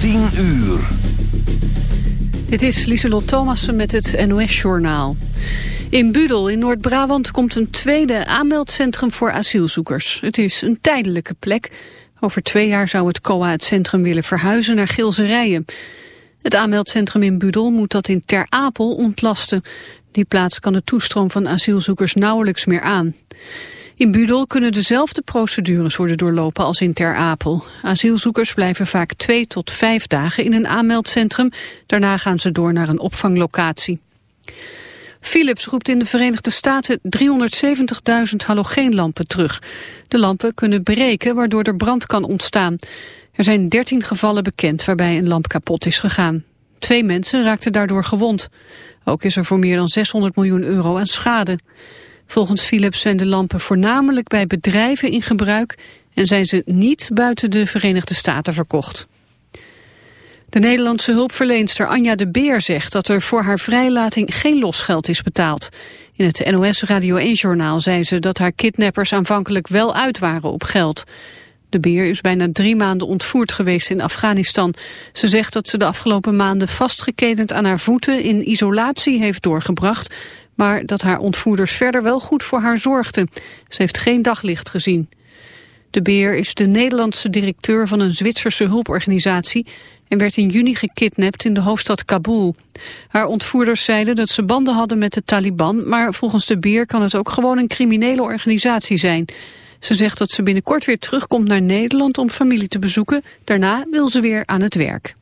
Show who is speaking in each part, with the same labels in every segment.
Speaker 1: 10 uur.
Speaker 2: Dit is Lieselot Thomassen met het NOS-journaal. In Budel in Noord-Brabant komt een tweede aanmeldcentrum voor asielzoekers. Het is een tijdelijke plek. Over twee jaar zou het COA het centrum willen verhuizen naar Gilserijen. Het aanmeldcentrum in Budel moet dat in Ter Apel ontlasten. Die plaats kan de toestroom van asielzoekers nauwelijks meer aan. In Budel kunnen dezelfde procedures worden doorlopen als in Ter Apel. Asielzoekers blijven vaak twee tot vijf dagen in een aanmeldcentrum. Daarna gaan ze door naar een opvanglocatie. Philips roept in de Verenigde Staten 370.000 halogeenlampen terug. De lampen kunnen breken waardoor er brand kan ontstaan. Er zijn 13 gevallen bekend waarbij een lamp kapot is gegaan. Twee mensen raakten daardoor gewond. Ook is er voor meer dan 600 miljoen euro aan schade. Volgens Philips zijn de lampen voornamelijk bij bedrijven in gebruik en zijn ze niet buiten de Verenigde Staten verkocht. De Nederlandse hulpverleenster Anja de Beer zegt dat er voor haar vrijlating geen losgeld is betaald. In het NOS Radio 1-journaal zei ze dat haar kidnappers aanvankelijk wel uit waren op geld. De Beer is bijna drie maanden ontvoerd geweest in Afghanistan. Ze zegt dat ze de afgelopen maanden vastgeketend aan haar voeten in isolatie heeft doorgebracht maar dat haar ontvoerders verder wel goed voor haar zorgden. Ze heeft geen daglicht gezien. De Beer is de Nederlandse directeur van een Zwitserse hulporganisatie en werd in juni gekidnapt in de hoofdstad Kabul. Haar ontvoerders zeiden dat ze banden hadden met de Taliban, maar volgens de Beer kan het ook gewoon een criminele organisatie zijn. Ze zegt dat ze binnenkort weer terugkomt naar Nederland om familie te bezoeken. Daarna wil ze weer aan het werk.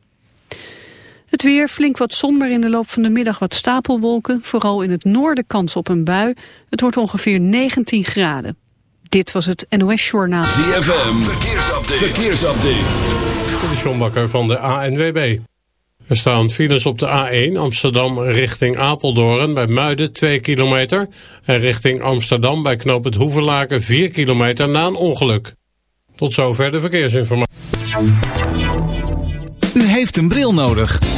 Speaker 2: Het weer, flink wat zon, maar in de loop van de middag wat stapelwolken. Vooral in het noorden kans op een bui. Het wordt ongeveer 19 graden. Dit was het NOS Journaal.
Speaker 1: ZFM, verkeersupdate. verkeersupdate.
Speaker 3: De Sjombakker van de ANWB. Er staan files op de A1 Amsterdam richting Apeldoorn bij Muiden 2 kilometer. En richting Amsterdam bij knoop het Hoevelaken 4 kilometer na een ongeluk. Tot zover de verkeersinformatie.
Speaker 4: U heeft een bril nodig.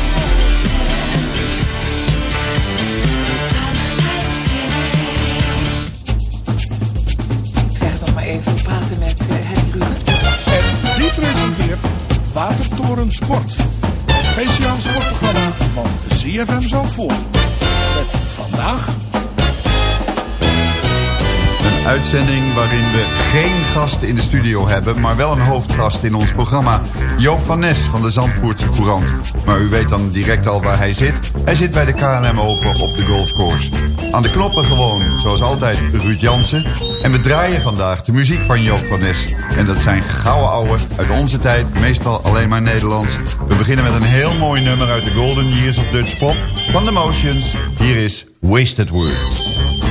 Speaker 5: Sport. Het speciaal sportprogramma van ZFM Zandvoort. Met vandaag...
Speaker 6: Een uitzending waarin we geen gasten in de studio hebben... maar wel een hoofdgast in ons programma. Joop van Nes van de Zandvoortse Courant. Maar u weet dan direct al waar hij zit. Hij zit bij de KNM Open op de golfcourse. Aan de knoppen gewoon, zoals altijd, Ruud Jansen. En we draaien vandaag de muziek van Joop van Nes. En dat zijn gouden ouwe uit onze tijd, meestal alleen maar Nederlands. We beginnen met een heel mooi nummer uit de Golden Years of Dutch Pop van The Motions. Hier is Wasted Words.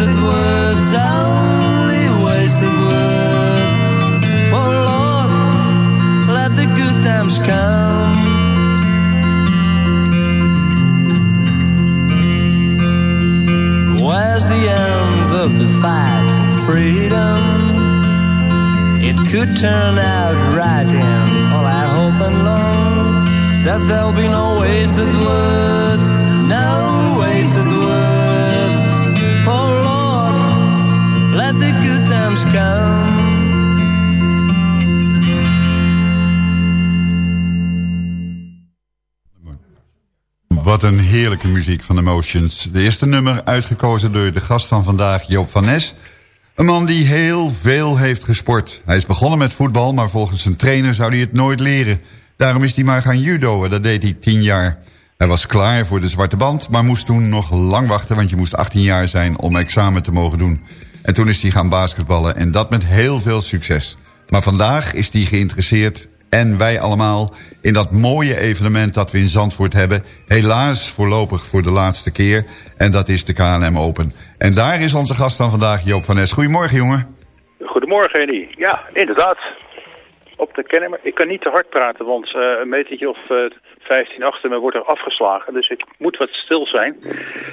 Speaker 7: Are wasted
Speaker 6: heerlijke muziek van Emotions. De eerste nummer uitgekozen door de gast van vandaag, Joop van Nes. Een man die heel veel heeft gesport. Hij is begonnen met voetbal, maar volgens zijn trainer zou hij het nooit leren. Daarom is hij maar gaan judoën, dat deed hij tien jaar. Hij was klaar voor de zwarte band, maar moest toen nog lang wachten... want je moest 18 jaar zijn om examen te mogen doen. En toen is hij gaan basketballen en dat met heel veel succes. Maar vandaag is hij geïnteresseerd en wij allemaal in dat mooie evenement dat we in Zandvoort hebben. Helaas voorlopig voor de laatste keer. En dat is de KNM Open. En daar is onze gast van vandaag, Joop van Nes. Goedemorgen, jongen.
Speaker 8: Goedemorgen, Henny. Ja, inderdaad. Op de Kennemer. Ik kan niet te hard praten, want uh, een metertje of uh, 15 achter me wordt er afgeslagen. Dus ik moet wat stil zijn.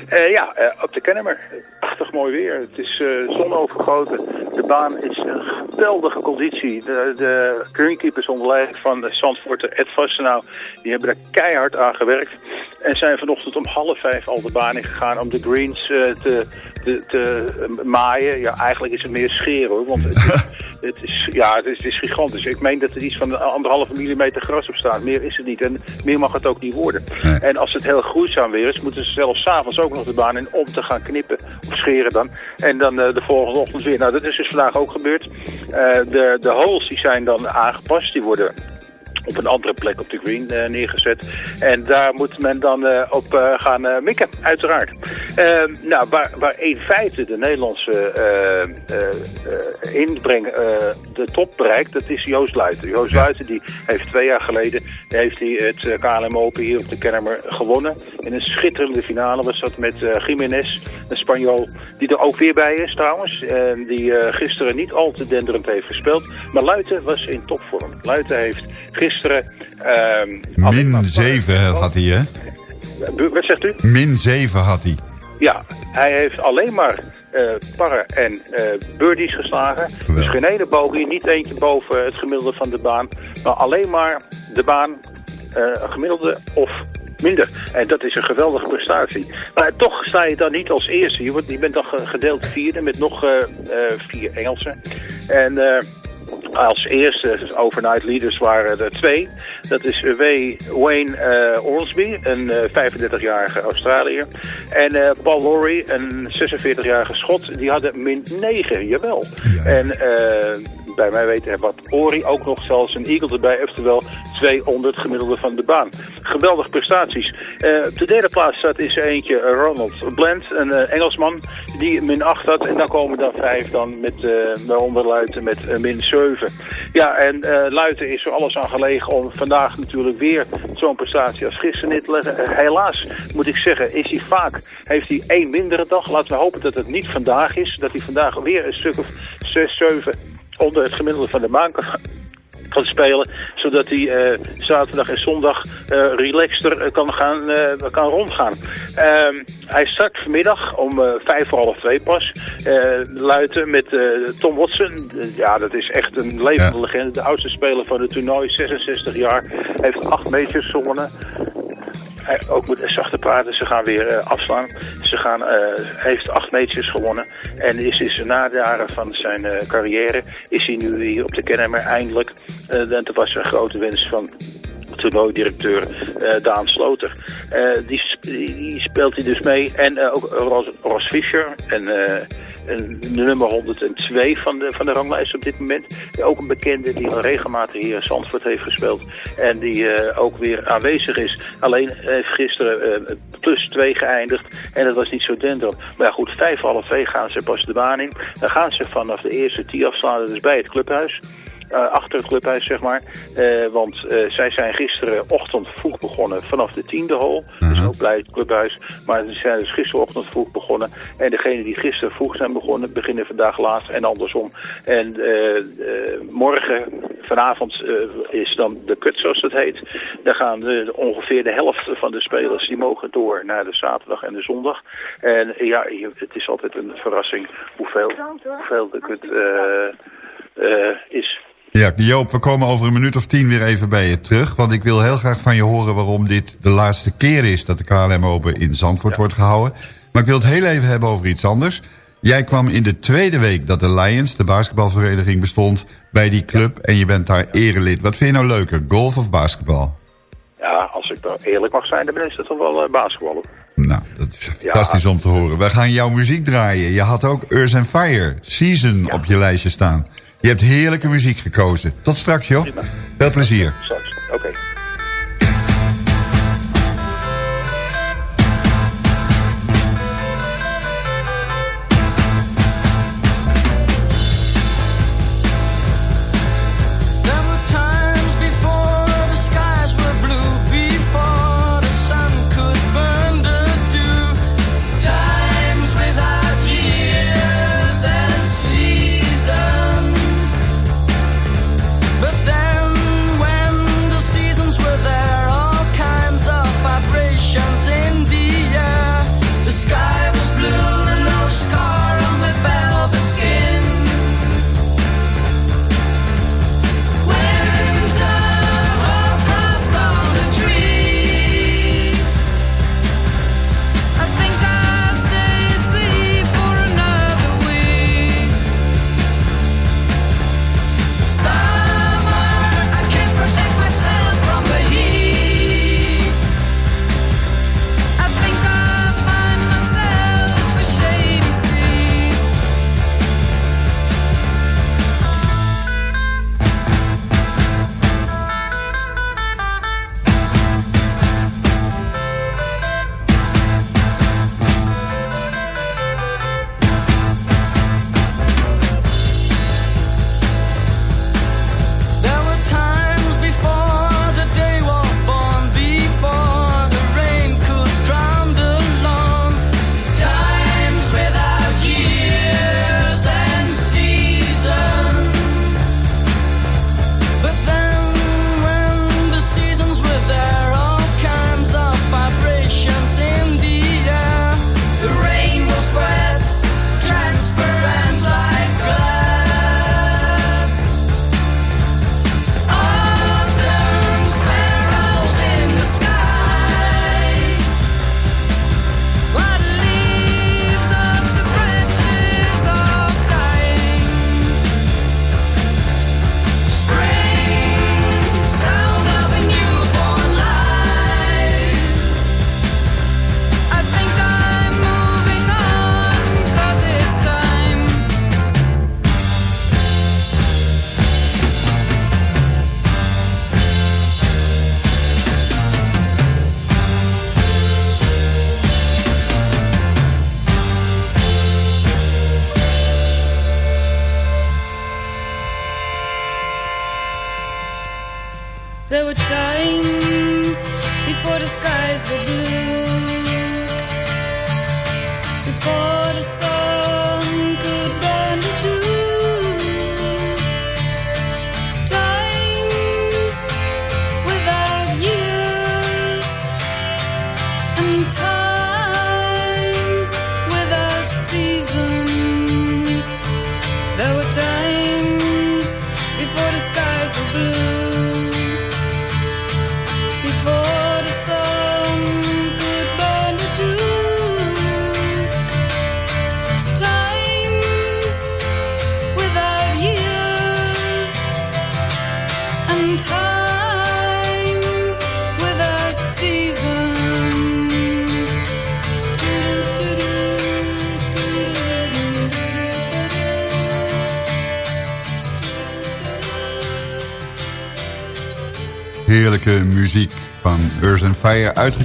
Speaker 8: Uh, ja, uh, op de Kennemer. Prachtig mooi weer. Het is uh, zonovergoten. De baan is een geweldige conditie. De, de greenkeepers onder leiding van de Zandvoorter Ed Vastenau, die hebben er keihard aan gewerkt. En zijn vanochtend om half vijf al de baan in gegaan om de greens te, te, te maaien. Ja, eigenlijk is het meer scheren hoor. Want het is, het is, ja, het is, het is gigantisch. Ik meen dat er iets van anderhalve millimeter gras op staat. Meer is het niet. En meer mag het ook niet worden. Nee. En als het heel groeizaam weer is, moeten ze zelfs s'avonds ook nog de baan in om te gaan knippen. Of scheren dan. En dan uh, de volgende ochtend weer. Nou, dat is dus vandaag ook gebeurd. Uh, de, de holes die zijn dan aangepast. Die worden op een andere plek op de green uh, neergezet. En daar moet men dan uh, op uh, gaan mikken, uiteraard. nou, waar, waar in feite de Nederlandse inbreng de top bereikt, dat is Joost Luiten. Joost. Luiten die heeft twee jaar geleden heeft hij het KLM Open hier op de Kennemer gewonnen. In een schitterende finale was dat met Jiménez, een Spanjool, die er ook weer bij is trouwens. En die gisteren niet al te denderend heeft gespeeld. Maar Luiten was in topvorm. Luiten heeft gisteren... Uh,
Speaker 6: Min 7 had hij, hè?
Speaker 8: Wat zegt u?
Speaker 6: Min 7 had hij.
Speaker 8: Ja, hij heeft alleen maar uh, parren en uh, birdies geslagen. Dus geen ene bogey, niet eentje boven het gemiddelde van de baan. Maar alleen maar de baan uh, gemiddelde of minder. En dat is een geweldige prestatie. Maar toch sta je dan niet als eerste. Je, wordt, je bent dan gedeeld vierde met nog vier Engelsen. En... Uh, als eerste overnight leaders waren er twee. Dat is W. Wayne uh, Ormsby, een uh, 35-jarige Australiër. En uh, Paul Lowry, een 46-jarige Schot. Die hadden min 9, jawel. Ja. En bij mij weten wat Ori ook nog zelfs een eagle erbij. Oftewel 200 gemiddelde van de baan. Geweldige prestaties. op de derde plaats staat is eentje Ronald Blend, een Engelsman die min 8 had. En dan komen dan vijf dan met, waaronder Luiten met min 7. Ja, en Luiten is er alles aan gelegen om vandaag natuurlijk weer zo'n prestatie als gisteren neer te leggen. helaas moet ik zeggen, is hij vaak, heeft hij één mindere dag. Laten we hopen dat het niet vandaag is. Dat hij vandaag weer een stuk of 6, 7 onder het gemiddelde van de maan kan spelen. Zodat hij uh, zaterdag en zondag uh, relaxter uh, kan, gaan, kan rondgaan. Ehm, hij start vanmiddag om vijf voor half twee pas. luiten met Tom Watson. ja, dat is echt een levende legende. De oudste speler van het toernooi, 66 jaar. Heeft acht meters gewonnen ook met zachte paarden. Ze gaan weer uh, afslaan. Ze gaan, uh, heeft acht meetjes gewonnen. En is, is na de jaren van zijn uh, carrière is hij nu hier op de Kennemer eindelijk. dat was een grote wens van toernooidirecteur uh, Daan Sloter. Uh, die, die, speelt hij dus mee. En uh, ook Ros, Ros Fischer en de nummer 102 van de, van de ranglijst op dit moment. Ook een bekende die al regelmatig hier in Zandvoort heeft gespeeld. En die ook weer aanwezig is. Alleen heeft gisteren plus 2 geëindigd. En dat was niet zo denderend. Maar ja goed, vijf half twee gaan ze pas de baan in. Dan gaan ze vanaf de eerste tee afslaan. Dus bij het clubhuis. Uh, achter het clubhuis, zeg maar. Uh, want uh, zij zijn gisterenochtend vroeg begonnen vanaf de tiende hol. Mm -hmm. Dus ook blij het clubhuis. Maar ze zijn dus gisterochtend vroeg begonnen. En degenen die gisteren vroeg zijn begonnen, beginnen vandaag laat en andersom. En morgen, vanavond, is dan de kut, zoals het heet. Daar gaan de, ongeveer de helft van de spelers, die mogen door naar de zaterdag en de zondag. En ja, het is altijd een verrassing hoeveel, hoeveel de kut is.
Speaker 6: Ja, Joop, we komen over een minuut of tien weer even bij je terug. Want ik wil heel graag van je horen waarom dit de laatste keer is... dat de KLM Open in Zandvoort wordt gehouden. Maar ik wil het heel even hebben over iets anders. Jij kwam in de tweede week dat de Lions, de basketbalvereniging, bestond... bij die club en je bent daar erelid. Wat vind je nou leuker, golf of basketbal?
Speaker 8: Ja, als ik daar eerlijk mag zijn, dan is het toch wel uh, basketbal.
Speaker 6: Nou, dat is fantastisch ja. om te horen. We gaan jouw muziek draaien. Je had ook Earth and Fire, Season, op je lijstje staan. Je hebt heerlijke muziek gekozen. Tot straks, joh. Veel plezier.
Speaker 8: Oké.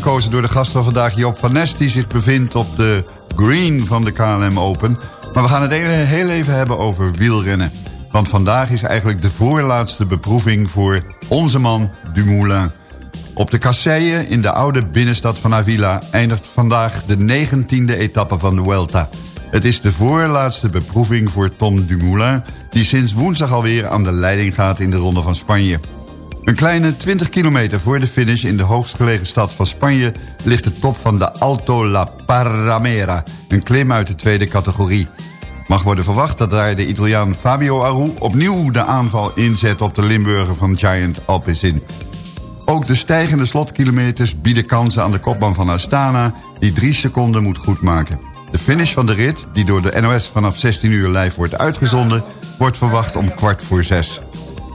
Speaker 6: Fire. Uitgekozen door de gast van vandaag Joop van Nest... die zich bevindt op de green van de KLM Open. Maar we gaan het heel, heel even hebben over wielrennen. Want vandaag is eigenlijk de voorlaatste beproeving... voor onze man Dumoulin. Op de kasseien in de oude binnenstad van Avila... eindigt vandaag de 19e etappe van de Vuelta. Het is de voorlaatste beproeving voor Tom Dumoulin... die sinds woensdag alweer aan de leiding gaat in de Ronde van Spanje... Een kleine 20 kilometer voor de finish in de hoogstgelegen stad van Spanje... ligt de top van de Alto La Paramera, een klim uit de tweede categorie. Mag worden verwacht dat daar de Italiaan Fabio Aru... opnieuw de aanval inzet op de Limburger van Giant Alpecin. Ook de stijgende slotkilometers bieden kansen aan de kopman van Astana... die drie seconden moet goedmaken. De finish van de rit, die door de NOS vanaf 16 uur live wordt uitgezonden... wordt verwacht om kwart voor zes.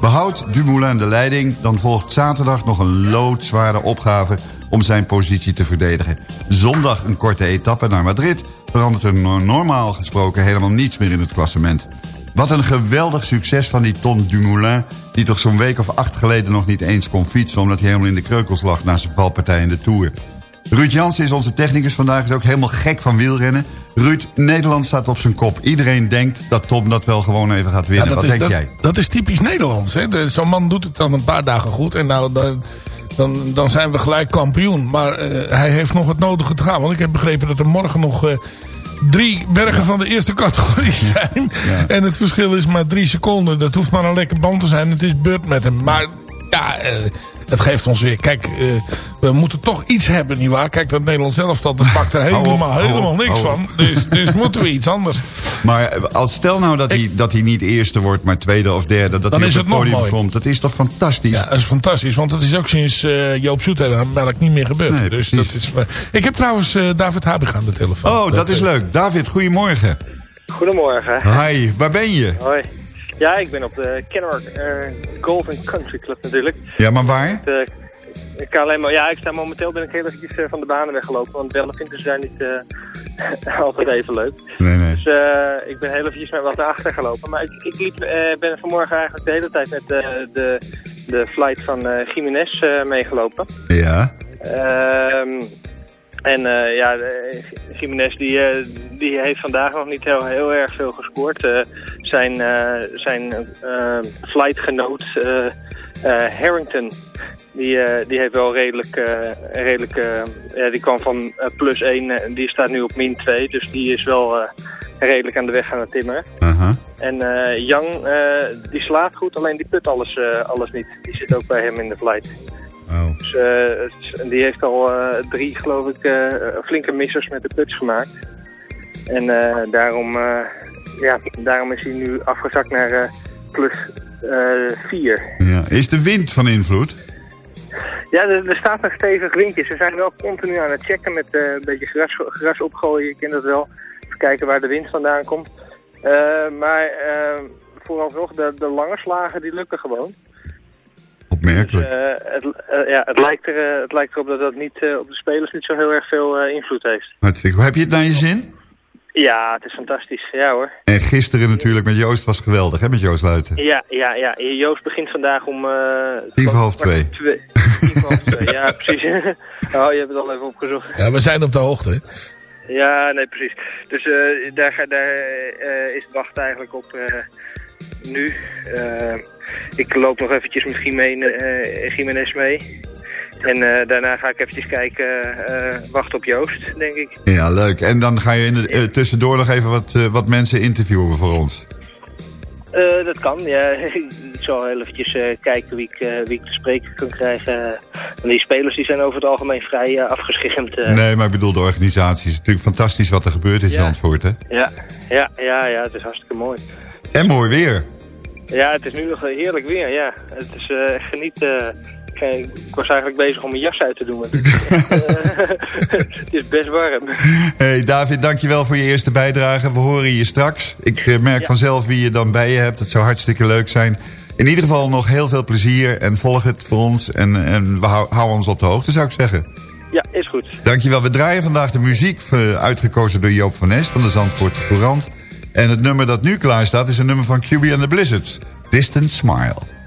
Speaker 6: Behoudt Dumoulin de leiding, dan volgt zaterdag nog een loodzware opgave om zijn positie te verdedigen. Zondag een korte etappe naar Madrid verandert er normaal gesproken helemaal niets meer in het klassement. Wat een geweldig succes van die Ton Dumoulin... die toch zo'n week of acht geleden nog niet eens kon fietsen... omdat hij helemaal in de kreukels lag na zijn valpartij in de Tour. Ruud Jansen is onze technicus vandaag, is ook helemaal gek van wielrennen. Ruud, Nederland staat op zijn kop. Iedereen denkt dat Tom dat wel gewoon even gaat winnen. Wat
Speaker 5: is,
Speaker 6: denk
Speaker 5: dat,
Speaker 6: jij?
Speaker 5: Dat is typisch Nederlands. hè? Zo'n man doet het dan een paar dagen goed. En nou, dan, dan, dan zijn we gelijk kampioen. Maar uh, hij heeft nog het nodige te gaan. Want ik heb begrepen dat er morgen nog... Uh, drie bergen ja. van de eerste categorie zijn. Ja. En het verschil is maar drie seconden. Dat hoeft maar een lekker band te zijn. Het is beurt met hem. Maar ja, uh, het geeft ons weer... Kijk, uh, we moeten toch iets hebben, nietwaar? Kijk, dat Nederland zelf, dat pakt er helemaal, oh, helemaal oh, niks van. Dus, dus moeten we iets anders.
Speaker 6: Maar als stel nou dat, Ik, hij, dat hij niet eerste wordt, maar tweede of derde... dat
Speaker 5: dan
Speaker 6: hij
Speaker 5: is
Speaker 6: op
Speaker 5: het,
Speaker 6: het podium
Speaker 5: mooi.
Speaker 6: komt. Dat is toch fantastisch?
Speaker 5: Ja, dat is fantastisch. Want dat is ook sinds uh, Joop Zoeter melk niet meer gebeurd.
Speaker 6: Nee,
Speaker 5: dus dat is, ik heb trouwens uh, David Habig aan de telefoon.
Speaker 6: Oh, dat, dat is leuk. David, goedemorgen.
Speaker 9: Goedemorgen.
Speaker 6: Hi, waar ben je?
Speaker 9: Hoi. Ja, ik ben op de Kennemerk uh, Golf Country Club natuurlijk.
Speaker 6: Ja, maar waar?
Speaker 9: De, KLM, ja, ik sta momenteel ben ik heel eventjes uh, van de banen weggelopen, want bellen vindt zijn niet uh, altijd even leuk.
Speaker 6: Nee, nee.
Speaker 9: Dus uh, ik ben heel eventjes met wat achter gelopen. Maar ik, ik liep, ben vanmorgen eigenlijk de hele tijd met de, de flight van Jiménez meegelopen.
Speaker 6: Ja.
Speaker 9: En ja, Jiménez die, die heeft vandaag nog niet heel, heel erg veel gescoord. zijn zijn flightgenoot Harrington die, die heeft wel redelijk, redelijk ja, die kwam van plus 1 en die staat nu op min 2. Dus die is wel redelijk aan de weg aan het timmeren.
Speaker 6: -huh.
Speaker 9: En Young, die slaat goed, alleen die put alles, alles niet. Die zit ook bij hem in de flight.
Speaker 6: Oh.
Speaker 9: Dus die heeft al drie, geloof ik, flinke missers met de puts gemaakt. En daarom, ja, daarom is hij nu afgezakt naar plus 4.
Speaker 6: Ja. Is de wind van invloed?
Speaker 9: Ja, er, er, staat een stevig windje. Ze zijn wel continu aan het checken met een beetje gras, gras opgooien. Je kent dat wel. Even kijken waar de wind vandaan komt. Maar vooralsnog, de, de lange slagen die lukken gewoon.
Speaker 6: Opmerkelijk.
Speaker 9: Dus, het, ja, het, lijkt er, het lijkt erop dat dat niet, op de spelers niet zo heel erg veel invloed heeft.
Speaker 6: Hartstikke. Heb je het naar je zin?
Speaker 9: Ja, het is fantastisch. Ja hoor.
Speaker 6: En gisteren natuurlijk met Joost was geweldig, hè, met Joost Luiten?
Speaker 9: Ja, ja, ja. Joost begint vandaag om... Uh,
Speaker 6: Tien voor half twee.
Speaker 9: twee. Tien voor half twee, ja precies. oh, je hebt het al even opgezocht.
Speaker 5: Ja, we zijn op de hoogte, hè?
Speaker 9: Ja, nee, precies. Dus uh, daar, daar uh, is het wachten eigenlijk op nu. Eh, ik loop nog eventjes met Jimene, eh, Jiménez mee. En eh, daarna ga ik eventjes kijken, eh, wachten op Joost, denk ik.
Speaker 6: Ja, leuk. En dan ga je in de, tussendoor nog even wat, wat mensen interviewen voor ons.
Speaker 9: Dat kan, ja. ik zal heel eventjes kijken wie ik, wie ik te spreken kan krijgen. En die spelers die zijn over het algemeen vrij afgeschermd.
Speaker 6: Nee, maar ik bedoel de organisatie. Het is natuurlijk fantastisch wat er gebeurt in
Speaker 9: Ja.
Speaker 6: Zandvoort, hè?
Speaker 9: Ja, ja, ja, ja, het is hartstikke mooi.
Speaker 6: En mooi weer.
Speaker 9: Ja, het is nu nog heerlijk weer, ja. Het is eh, genieten. Ik, ik was eigenlijk bezig om mijn jas uit te doen. het, is eh, het is best warm.
Speaker 6: Hey David, dankjewel voor je eerste bijdrage. We horen je straks. Ik eh, merk
Speaker 9: Ja.
Speaker 6: vanzelf wie je dan bij je hebt. Dat zou hartstikke leuk zijn. In ieder geval nog heel veel plezier en volg het voor ons. En, en we hou, hou ons op de hoogte, zou ik zeggen.
Speaker 9: Ja, is goed.
Speaker 6: Dankjewel. We draaien vandaag de muziek eh, uitgekozen door Joop van Nes van de Zandvoortse Courant. En het nummer dat nu klaar staat is een nummer van QB and the Blizzards. Distant Smile.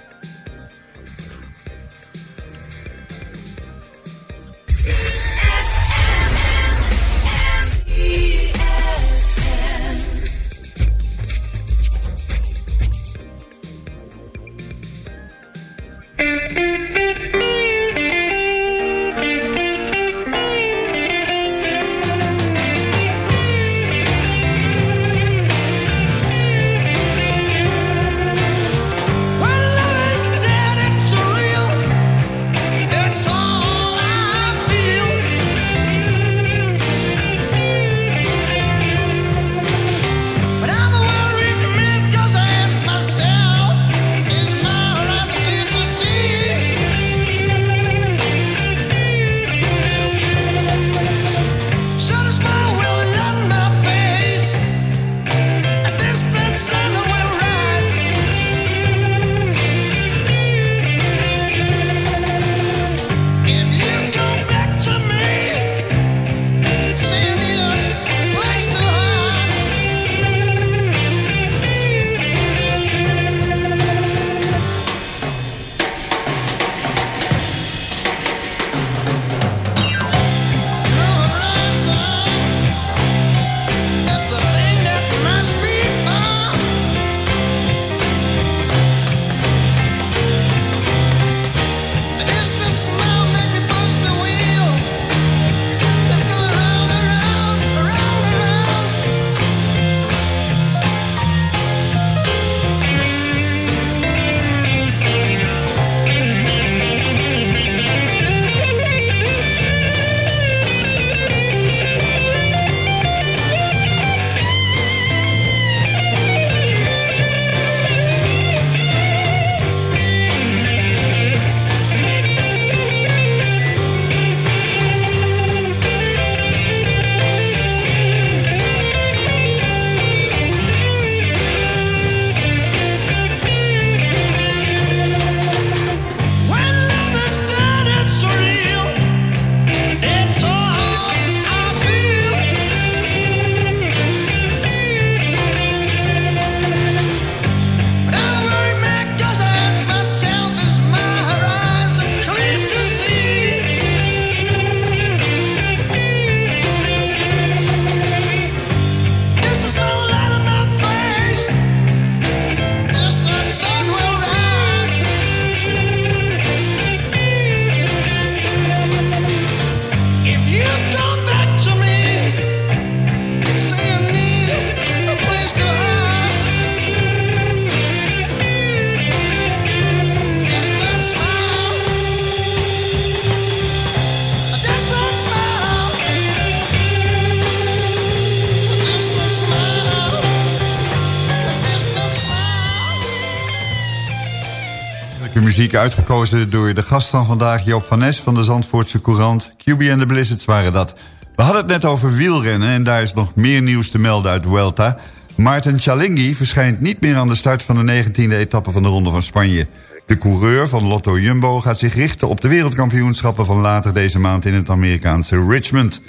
Speaker 6: Muziek uitgekozen door de gast van vandaag... Joop van Nes van de Zandvoortse Courant. QB en de Blizzards waren dat. We hadden het net over wielrennen en daar is nog meer nieuws te melden uit Vuelta. Maarten Chalingi verschijnt niet meer aan de start van de 19e etappe van de Ronde van Spanje. De coureur van Lotto Jumbo gaat zich richten op de wereldkampioenschappen van later deze maand in het Amerikaanse Richmond.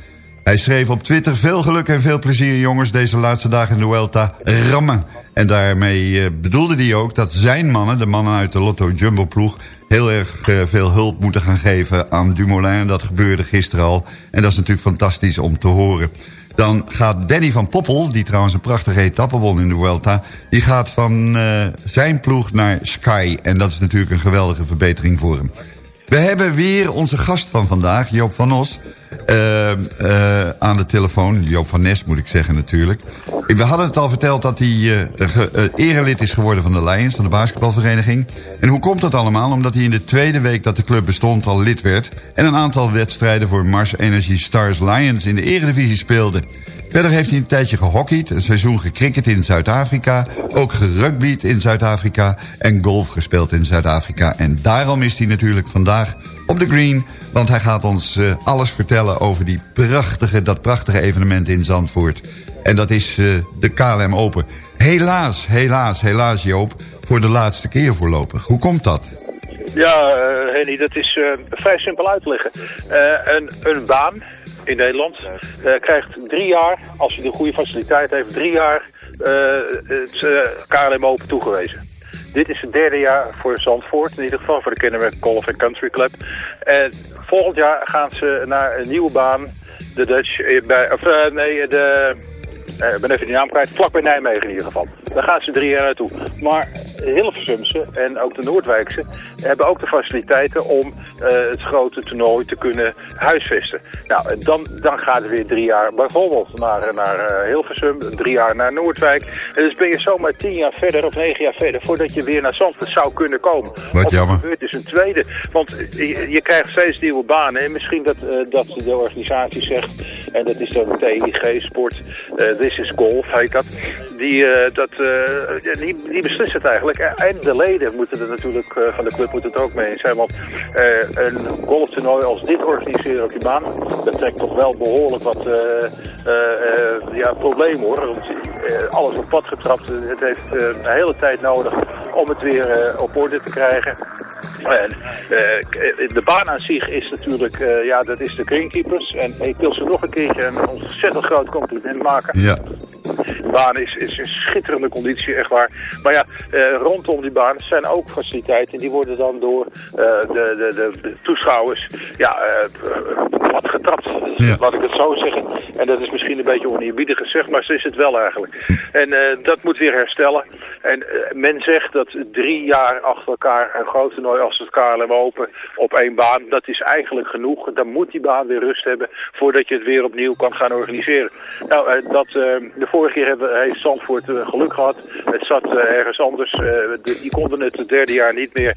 Speaker 6: Hij schreef op Twitter veel geluk en veel plezier jongens deze laatste dagen in de Vuelta rammen. En daarmee eh, bedoelde hij ook dat zijn mannen, de mannen uit de Lotto Jumbo ploeg... heel erg eh, veel hulp moeten gaan geven aan Dumoulin. Dat gebeurde gisteren al. En dat is natuurlijk fantastisch om te horen. dan gaat Danny van Poppel... die trouwens een prachtige etappe won in de Vuelta... die gaat van uh, zijn ploeg naar Sky. En dat is natuurlijk een geweldige verbetering voor hem. We hebben weer onze gast van vandaag, Joop van Os... Uh, uh, aan de telefoon. Joop van Nes moet ik zeggen natuurlijk. We hadden het al verteld dat hij uh, erelid is geworden van de Lions... van de basketbalvereniging. En hoe komt dat allemaal? Omdat hij in de tweede week dat de club bestond al lid werd... en een aantal wedstrijden voor Mars Energy Stars Lions in de eredivisie speelde. Verder heeft hij een tijdje gehockeyd, een seizoen gecricket in Zuid-Afrika... ook gerugbied in Zuid-Afrika en golf gespeeld in Zuid-Afrika. En daarom is hij natuurlijk vandaag op de green... want hij gaat ons uh, alles vertellen over die prachtige, dat prachtige evenement in Zandvoort. En dat is uh, de KLM Open. Helaas, helaas, helaas Joop, voor de laatste keer voorlopig. Hoe komt dat?
Speaker 8: Ja, uh, Henny, dat is vrij simpel uit te leggen. Een, een baan in Nederland krijgt drie jaar, als hij de goede faciliteit heeft, drie jaar het KLM Open toegewezen. Dit is het derde jaar voor Zandvoort, in ieder geval voor de Kennemerk Golf Country Club. En volgend jaar gaan ze naar een nieuwe baan, de Dutch, bij, of nee, de... Uh, ik ben even die naam kwijt, vlakbij Nijmegen in ieder geval. Daar gaan ze drie jaar naartoe. Maar Hilversumse en ook de Noordwijkse hebben ook de faciliteiten om uh, het grote toernooi te kunnen huisvesten. Nou, dan, dan gaat het weer drie jaar bijvoorbeeld naar, naar uh, Hilversum, drie jaar naar Noordwijk. En dus ben je zomaar tien jaar verder of negen jaar verder voordat je weer naar Zandvoort zou kunnen komen.
Speaker 6: Wat
Speaker 8: of
Speaker 6: jammer.
Speaker 8: Het is een tweede, want je, je krijgt steeds nieuwe banen. En misschien dat, uh, dat de organisatie zegt, en dat is dan TIG Sport, This is Golf heet dat, die, dat, die, die beslissen het eigenlijk. En de leden moeten er natuurlijk uh, van de club moeten het ook mee zijn. Want uh, een golftoernooi als dit organiseren op die baan, dat trekt toch wel behoorlijk wat ja, problemen hoor. Alles op pad getrapt. Het heeft een hele tijd nodig om het weer op orde te krijgen. En, de baan aan zich is natuurlijk, uh, ja, dat is de greenkeepers. En ik wil ze nog een keertje een ontzettend groot compliment maken.
Speaker 6: Ja.
Speaker 8: De baan is, is in schitterende conditie, echt waar. Maar ja, uh, rondom die baan zijn ook faciliteiten. Die worden dan door de, de, de, de, toeschouwers ja, wat getrapt.
Speaker 6: Ja.
Speaker 8: Laat ik het zo zeggen. En dat is misschien een beetje oneerbiedig gezegd, maar zo is het wel eigenlijk. En dat moet weer herstellen. En men zegt dat drie jaar achter elkaar een groot toernooi als het KLM Open op één baan, dat is eigenlijk genoeg. Dan moet die baan weer rust hebben voordat je het weer opnieuw kan gaan organiseren. Nou, dat, de vorige keer hebben, heeft Zandvoort geluk gehad. Het zat ergens anders. die konden het derde jaar niet meer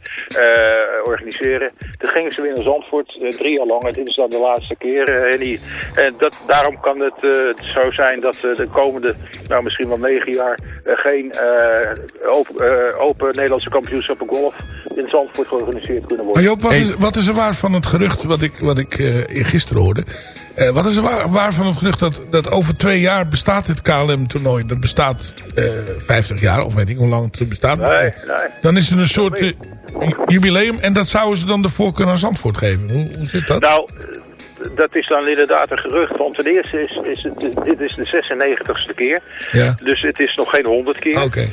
Speaker 8: organiseren. Toen gingen ze weer naar Zandvoort, drie jaar lang. Dit is dan de laatste keer. en, en dat, daarom kan het zo zijn dat de komende, nou misschien wel negen jaar, geen open, open Nederlandse kampioenschappen golf in Zandvoort georganiseerd kunnen worden.
Speaker 5: Maar wat is, wat er waar van het gerucht wat ik, wat ik gisteren hoorde? Uh, wat is er waar, waar, van het gerucht dat, dat over twee jaar bestaat dit KLM-toernooi? Dat bestaat uh, 50 jaar, of weet ik hoe lang het bestaat.
Speaker 8: Nee, nee.
Speaker 5: Dan is er een soort uh, jubileum en dat zouden ze dan de voorkeur aan Zandvoort geven. Hoe, hoe zit dat?
Speaker 8: Nou, dat is dan inderdaad een gerucht. Want ten eerste is, is het, dit is de 96ste keer.
Speaker 5: Ja.
Speaker 8: Dus het is nog geen 100 keer.
Speaker 5: Oké. Okay.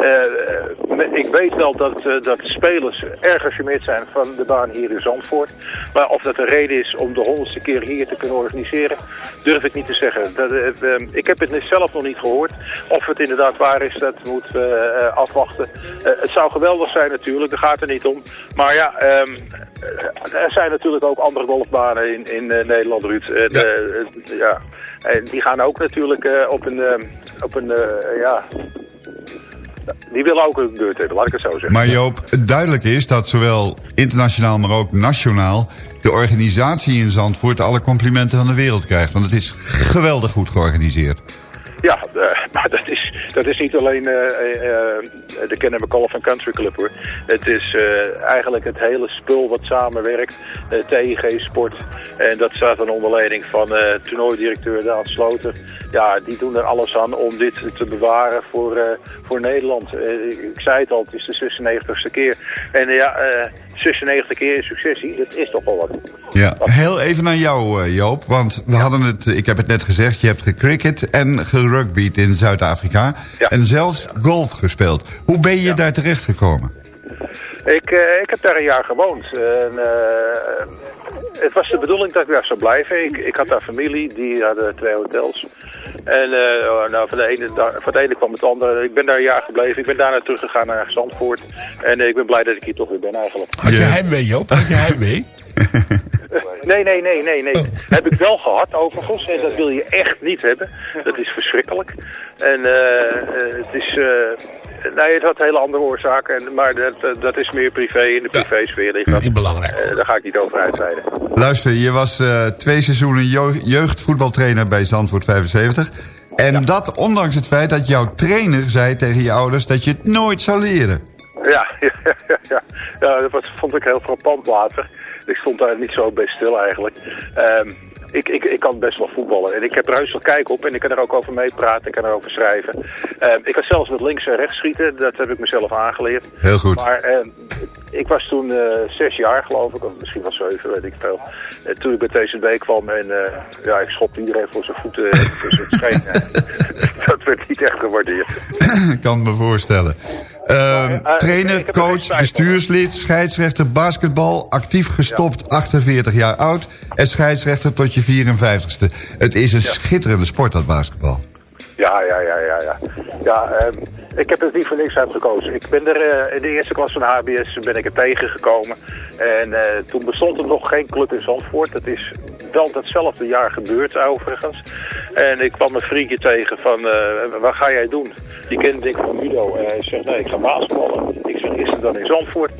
Speaker 8: Uh, ik weet wel dat, uh, dat spelers erg gecharmeerd zijn van de baan hier in Zandvoort. Maar of dat een reden is om de honderdste keer hier te kunnen organiseren, durf ik niet te zeggen. Dat, uh, ik heb het zelf nog niet gehoord. Of het inderdaad waar is, dat moeten we afwachten. het zou geweldig zijn natuurlijk, daar gaat het niet om. Maar ja, um, er zijn natuurlijk ook andere golfbanen in, in Nederland, Ruud.
Speaker 5: Ja.
Speaker 8: ja. En die gaan ook natuurlijk op een, op een ja... Die willen ook een beurt hebben, laat ik het zo zeggen.
Speaker 6: Maar Joop, het duidelijk is dat zowel internationaal, maar ook nationaal... de organisatie in Zandvoort alle complimenten van de wereld krijgt. Want het is geweldig goed georganiseerd.
Speaker 8: Ja, uh, maar dat is, dat is niet alleen uh, uh, de Kennemer Golf Country Club hoor. Het is eigenlijk het hele spul wat samenwerkt. TIG Sport. En dat staat dan onder leiding van toernooidirecteur Daan Sloten. Ja, die doen er alles aan om dit te bewaren voor, voor Nederland. ik zei het al, het is de 96ste keer. En ja, 96 keer in successie, dat is toch wel wat.
Speaker 6: Ja, heel even naar jou Joop, want we hadden het, ik heb het net gezegd, je hebt gecricket en gerugbied in Zuid-Afrika.
Speaker 8: Ja.
Speaker 6: En zelfs golf gespeeld. Hoe ben je
Speaker 8: Ja.
Speaker 6: daar terecht gekomen?
Speaker 8: Ik, eh, ik heb daar een jaar gewoond. En, eh, het was de bedoeling dat ik daar zou blijven. Ik, ik had daar familie, die hadden twee hotels. En eh, nou, van, de ene, van het ene kwam het andere. Ik ben daar een jaar gebleven. Ik ben daarna teruggegaan naar Zandvoort. En ik ben blij dat ik hier toch weer ben eigenlijk.
Speaker 5: Had je heimwee, Joop? Had je heimwee?
Speaker 8: Nee, nee, nee, nee, nee. Heb ik wel gehad overigens. En dat wil je echt niet hebben. Dat is verschrikkelijk. En eh, eh, het is... eh, nee, het had hele andere oorzaken. En, maar dat, dat- is meer privé in de privésfeer. ligt dat.
Speaker 5: Niet belangrijk.
Speaker 8: Daar ga ik niet over uitweiden.
Speaker 6: Luister, je was eh, twee seizoenen jeugd- jeugdvoetbaltrainer bij Zandvoort 75. En dat ondanks het feit dat jouw trainer zei tegen je ouders... dat je het nooit zou leren.
Speaker 8: Ja, ja, ja, ja. ja dat was, vond ik heel frappant later. Ik stond daar niet zo bij stil eigenlijk. Ehm, ik, ik, ik kan best wel voetballen. En ik heb er heus wel kijk op en ik kan er ook over meepraten. Ik kan erover schrijven. Ehm, ik kan zelfs met links en rechts schieten. Dat heb ik mezelf aangeleerd.
Speaker 6: Heel goed.
Speaker 8: Maar ehm, ik was toen eh, zes jaar geloof ik. Of misschien wel zeven, weet ik veel. Eh, toen ik bij TCB kwam en eh, ja, ik schopte iedereen voor zijn voeten tussen het scheen. Dat werd niet echt gewaardeerd.
Speaker 6: Ik kan me voorstellen. Ehm,
Speaker 8: eh,
Speaker 6: trainer,
Speaker 8: er
Speaker 6: coach, bestuurslid, scheidsrechter, basketbal... actief gestopt, 48 jaar oud... en scheidsrechter tot je 54ste. Het is een schitterende sport, dat basketbal.
Speaker 8: Ja, ja, ja, ja. Ja, ja ehm, ik heb er niet voor niks uitgekozen. Ik ben er eh, in de eerste klas van HBS ben ik er tegengekomen. En eh, toen bestond er nog geen club in Zandvoort. Dat is wel datzelfde jaar gebeurd overigens. En ik kwam een vriendje tegen van, eh, wat ga jij doen? Die kende ik van judo. En hij zegt, nee, ik ga basketballen. Ik zeg, is het dan in Zandvoort?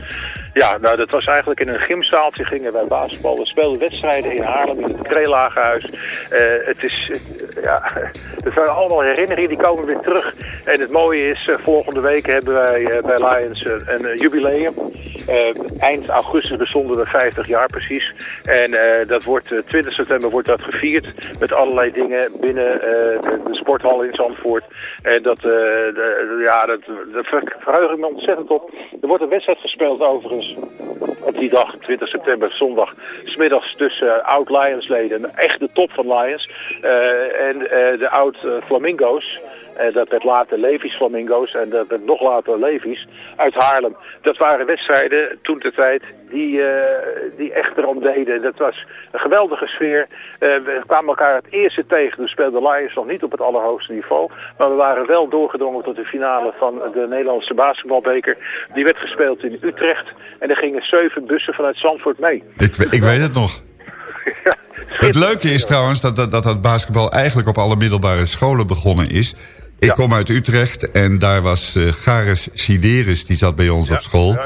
Speaker 8: Ja, nou dat was eigenlijk in een gymzaaltje gingen wij basketballen. We speelden wedstrijden in Haarlem in het Kreelagenhuis. Eh het is, ja, het zijn allemaal herinneringen die komen weer terug. En het mooie is, eh, volgende week hebben wij eh, bij Lions een, jubileum. Eh, eind augustus bestonden we 50 jaar precies. En eh, dat wordt, eh, 20 september wordt dat gevierd met allerlei dingen binnen eh, de, de sporthal in Zandvoort. En dat, eh, ja, dat, ver- verheug ik me ontzettend op. Er wordt een wedstrijd gespeeld overigens op die dag, 20 september, zondag, smiddags tussen eh, oud Lions-leden, echt de top van Lions, eh, en eh, de oud Eh, dat werd later Levi's Flamingo's en dat werd nog later Levi's uit Haarlem. Dat waren wedstrijden toen de tijd die, eh, die echt erom deden. Dat was een geweldige sfeer. Eh, we kwamen elkaar het eerste tegen. Toen speelde Lions nog niet op het allerhoogste niveau. Maar we waren wel doorgedrongen tot de finale van de Nederlandse basketbalbeker. Die werd gespeeld in Utrecht. En er gingen zeven bussen vanuit Zandvoort mee.
Speaker 6: Ik, ik weet het nog. Het leuke is trouwens dat dat, dat dat basketbal eigenlijk op alle middelbare scholen begonnen is. Ik kom uit Utrecht en daar was eh Garis Sideris, die zat bij ons op school.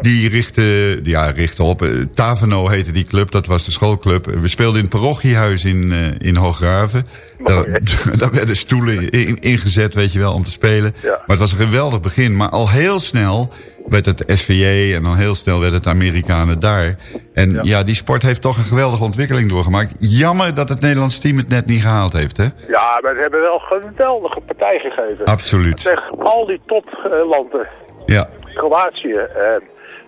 Speaker 6: Die richtte, ja, richtte op. eh, Taveno heette die club, dat was de schoolclub. We speelden in het parochiehuis in, eh, in Hooggraven. Daar, daar werden stoelen in- ingezet, weet je wel, om te spelen. Maar het was een geweldig begin. Maar al heel snel werd het SVJ en dan heel snel werd het Amerikanen daar. En ja. die sport heeft toch een geweldige ontwikkeling doorgemaakt. Jammer dat het Nederlands team het net niet gehaald heeft, hè?
Speaker 8: Ja, maar ze hebben wel een geweldige partij gegeven.
Speaker 6: Absoluut.
Speaker 8: Tegen al die toplanden.
Speaker 6: Ja.
Speaker 8: Kroatië, eh,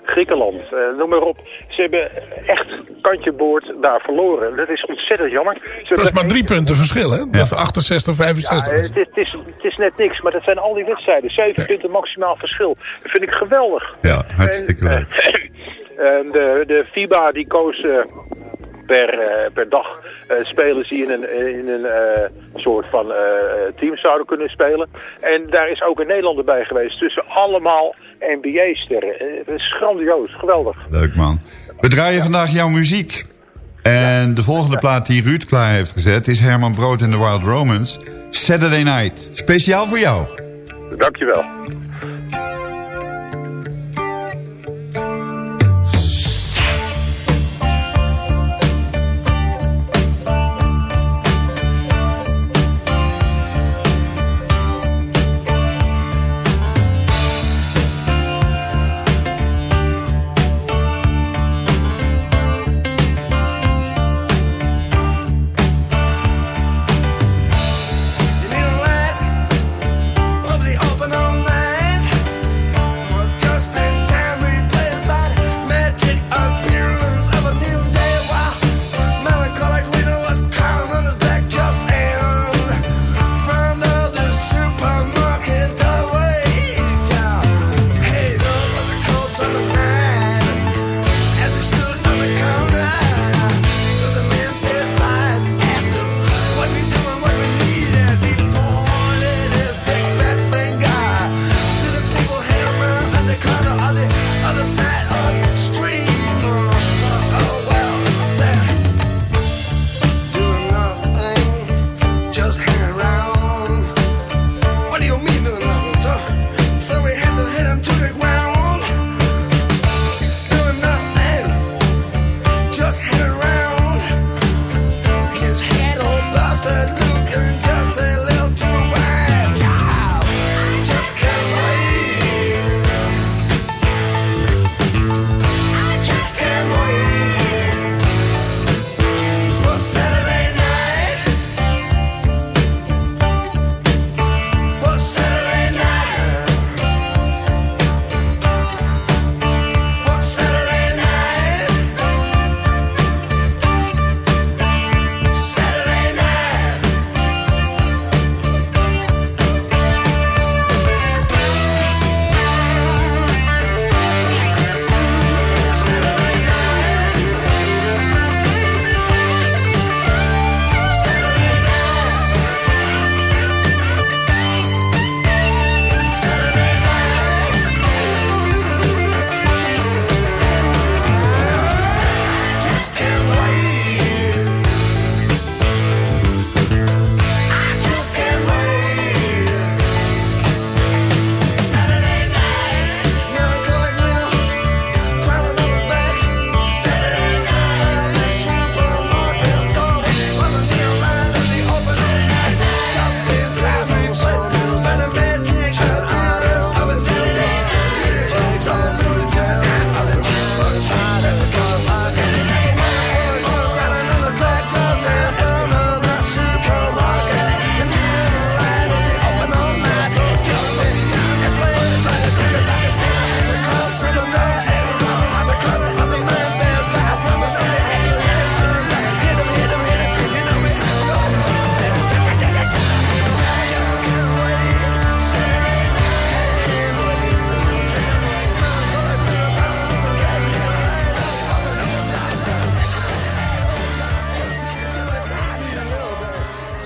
Speaker 8: Griekenland, eh, noem maar op. Ze hebben echt kantje boord daar verloren. Dat is ontzettend jammer. Ze
Speaker 5: Dat is maar drie punten verschil, hè? Dat is 68,
Speaker 8: Ja,
Speaker 5: 65.
Speaker 8: het, is, het, is, het is net niks, maar dat zijn al die wedstrijden. Zeven punten maximaal verschil. Dat vind ik geweldig.
Speaker 6: Ja, hartstikke leuk.
Speaker 8: En de, de FIBA die koos eh, per, eh, per dag eh, spelers die in een, in een eh, soort van team zouden kunnen spelen. En daar is ook een Nederlander bij geweest tussen allemaal NBA-sterren. Het is grandioos, geweldig.
Speaker 6: Leuk man. We draaien vandaag jouw muziek. En de volgende plaat die Ruud klaar heeft gezet is Herman Brood en de Wild Romans. Saturday Night. Speciaal voor jou.
Speaker 8: Dankjewel.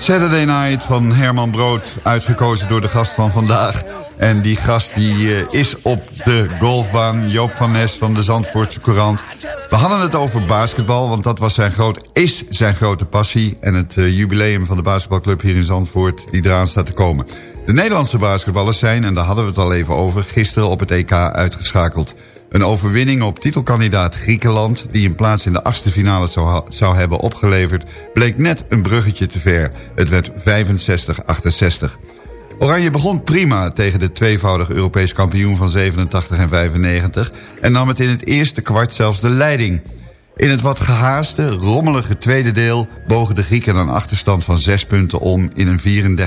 Speaker 6: Saturday Night van Herman Brood, uitgekozen door de gast van vandaag. En die gast die, eh, is op de golfbaan, Joop van Nes van de Zandvoortse Courant. We hadden het over basketbal, want dat was zijn groot, is zijn grote passie. En het eh, jubileum van de basketbalclub hier in Zandvoort die eraan staat te komen. De Nederlandse basketballers zijn, en daar hadden we het al even over... gisteren op het EK uitgeschakeld. Een overwinning op titelkandidaat Griekenland... die een plaats in de achtste finale zou, zou hebben opgeleverd... bleek net een bruggetje te ver. Het werd 65-68. Oranje begon prima tegen de tweevoudige Europees kampioen van 87 en 95... en nam het in het eerste kwart zelfs de leiding... In het wat gehaaste, rommelige tweede deel... bogen de Grieken een achterstand van zes punten om... in een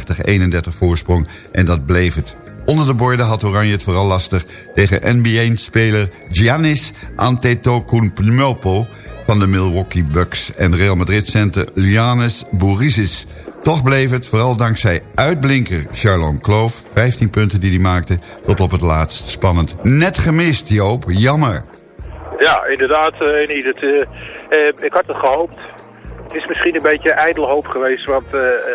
Speaker 6: 34-31 voorsprong en dat bleef het. Onder de borden had Oranje het vooral lastig... tegen NBA-speler Giannis Antetokounmpo... van de Milwaukee Bucks en Real Madrid-center Lianis Bourisis. Toch bleef het, vooral dankzij uitblinker Charlon Kloof... 15 punten die hij maakte, tot op het laatst spannend. Net gemist, Joop, jammer.
Speaker 8: Ja, inderdaad, uh, Enie, dat, uh, uh, ik had het gehoopt. Het is misschien een beetje ijdel hoop geweest, want